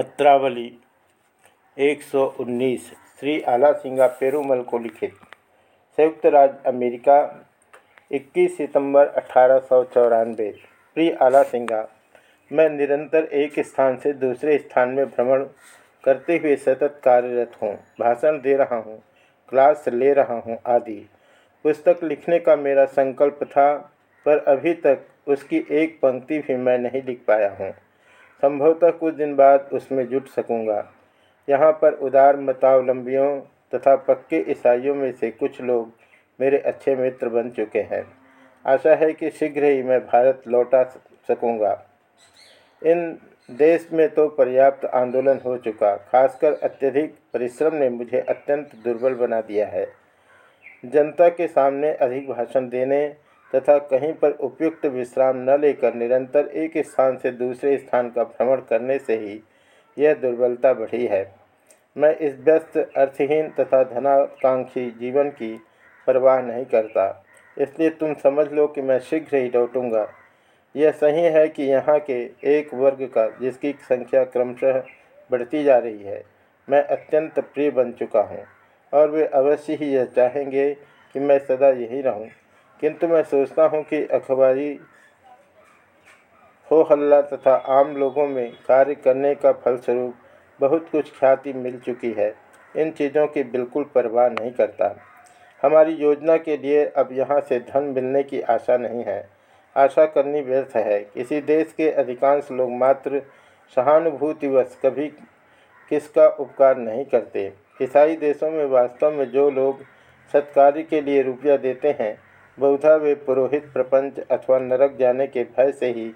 पत्रावली 119 श्री आला सिंगा पेरूमल को लिखित संयुक्त राज्य अमेरिका 21 सितंबर अठारह सौ चौरानवे। प्रिय आला सिंगा, मैं निरंतर एक स्थान से दूसरे स्थान में भ्रमण करते हुए सतत कार्यरत हूँ, भाषण दे रहा हूँ, क्लास ले रहा हूँ आदि। पुस्तक लिखने का मेरा संकल्प था, पर अभी तक उसकी एक पंक्ति भी मैं नहीं लिख पाया हूँ। संभवतः कुछ दिन बाद उसमें जुट सकूँगा। यहाँ पर उदार मतावलंबियों तथा पक्के ईसाइयों में से कुछ लोग मेरे अच्छे मित्र बन चुके हैं। आशा है कि शीघ्र ही मैं भारत लौटा सकूँगा। इन देश में तो पर्याप्त आंदोलन हो चुका, खासकर अत्यधिक परिश्रम ने मुझे अत्यंत दुर्बल बना दिया है। जनता के सामने अधिक भाषण देने तथा कहीं पर उपयुक्त विश्राम न लेकर निरंतर एक स्थान से दूसरे स्थान का भ्रमण करने से ही यह दुर्बलता बढ़ी है। मैं इस व्यस्त, अर्थहीन तथा धनाकांक्षी जीवन की परवाह नहीं करता। इसलिए तुम समझ लो कि मैं शीघ्र ही लौटूँगा। यह सही है कि यहाँ के एक वर्ग का, जिसकी संख्या क्रमशः बढ़ती जा रही है, मैं अत्यंत प्रिय बन चुका हूँ। और वे अवश्य ही यह चाहेंगे कि मैं सदा यही रहूँ। किंतु मैं सोचता हूँ कि अखबारी हो हल्ला तथा आम लोगों में कार्य करने का फलस्वरूप बहुत कुछ ख्याति मिल चुकी है। इन चीज़ों की बिल्कुल परवाह नहीं करता। हमारी योजना के लिए अब यहाँ से धन मिलने की आशा नहीं है। आशा करनी व्यर्थ है। किसी देश के अधिकांश लोग मात्र सहानुभूतिवश कभी किसका उपकार नहीं करते। ईसाई देशों में वास्तव में जो लोग सत्कार्य के लिए रुपया देते हैं बहुधा वे पुरोहित प्रपंच अथवा नरक जाने के भय से ही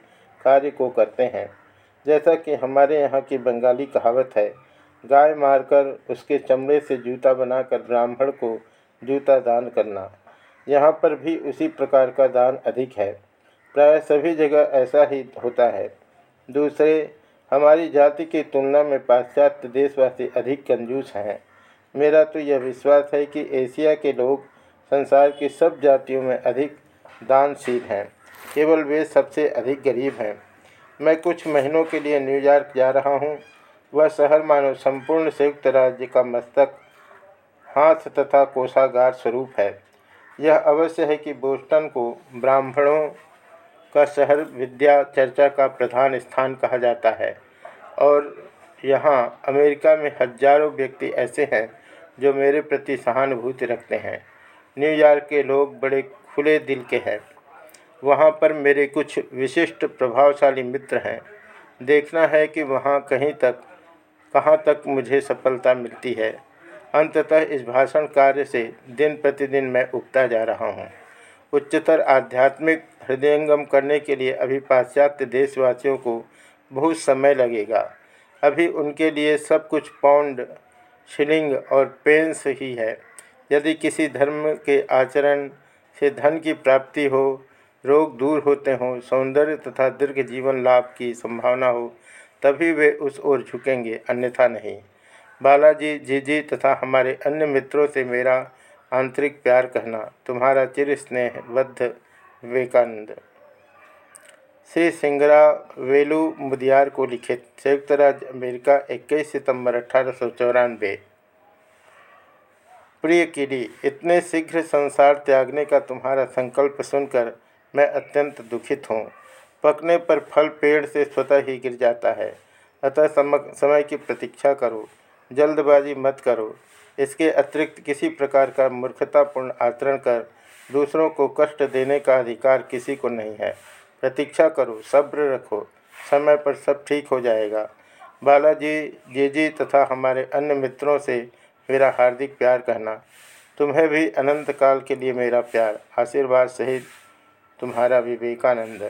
कार्य को करते हैं। जैसा कि हमारे यहाँ की बंगाली कहावत है, गाय मारकर उसके चमड़े से जूता बनाकर ब्राह्मण को जूता दान करना। यहाँ पर भी उसी प्रकार का दान अधिक है। प्राय सभी जगह ऐसा ही होता है। दूसरे, हमारी जाति की तुलना में पाश्चात्य देशवासी अधिक कंजूस हैं। मेरा तो यह विश्वास है कि एशिया के लोग संसार की सब जातियों में अधिक दानशील हैं। केवल वे सबसे अधिक गरीब हैं। मैं कुछ महीनों के लिए न्यूयॉर्क जा रहा हूँ। वह शहर मानो संपूर्ण संयुक्त राज्य का मस्तक, हाथ तथा कोषागार स्वरूप है। यह अवश्य है कि बोस्टन को ब्राह्मणों का शहर विद्या चर्चा का प्रधान स्थान कहा जाता है। और यहाँ अमेरिका में हज़ारों व्यक्ति ऐसे हैं जो मेरे प्रति सहानुभूति रखते हैं। न्यूयॉर्क के लोग बड़े खुले दिल के हैं। वहाँ पर मेरे कुछ विशिष्ट प्रभावशाली मित्र हैं। देखना है कि वहाँ कहीं तक, कहाँ तक मुझे सफलता मिलती है। अंततः इस भाषण कार्य से दिन प्रतिदिन मैं उगता जा रहा हूँ। उच्चतर आध्यात्मिक हृदयंगम करने के लिए अभी पाश्चात्य देशवासियों को बहुत समय लगेगा। अभी उनके लिए सब कुछ पाउंड, शिलिंग और पेंस ही है। यदि किसी धर्म के आचरण से धन की प्राप्ति हो, रोग दूर होते हों, सौंदर्य तथा दीर्घ जीवन लाभ की संभावना हो, तभी वे उस ओर झुकेंगे, अन्यथा नहीं। बालाजी, जीजी तथा हमारे अन्य मित्रों से मेरा आंतरिक प्यार कहना, तुम्हारा चिर स्नेह बद्ध विवेकानंद। श्री सिंगरा वेलू मुदियार को लिखित संयुक्त राज्य अमेरिका 21 सितंबर अठारह प्रिय कीड़ी, इतने शीघ्र संसार त्यागने का तुम्हारा संकल्प सुनकर मैं अत्यंत दुखित हूँ। पकने पर फल पेड़ से स्वतः ही गिर जाता है। अतः समय की प्रतीक्षा करो। जल्दबाजी मत करो। इसके अतिरिक्त किसी प्रकार का मूर्खतापूर्ण आचरण कर दूसरों को कष्ट देने का अधिकार किसी को नहीं है। प्रतीक्षा करो, सब्र रखो। समय पर सब ठीक हो जाएगा। बालाजी, जीजी तथा हमारे अन्य मित्रों से मेरा हार्दिक प्यार कहना, तुम्हें भी अनंत काल के लिए मेरा प्यार, आशीर्वाद सहित तुम्हारा विवेकानंद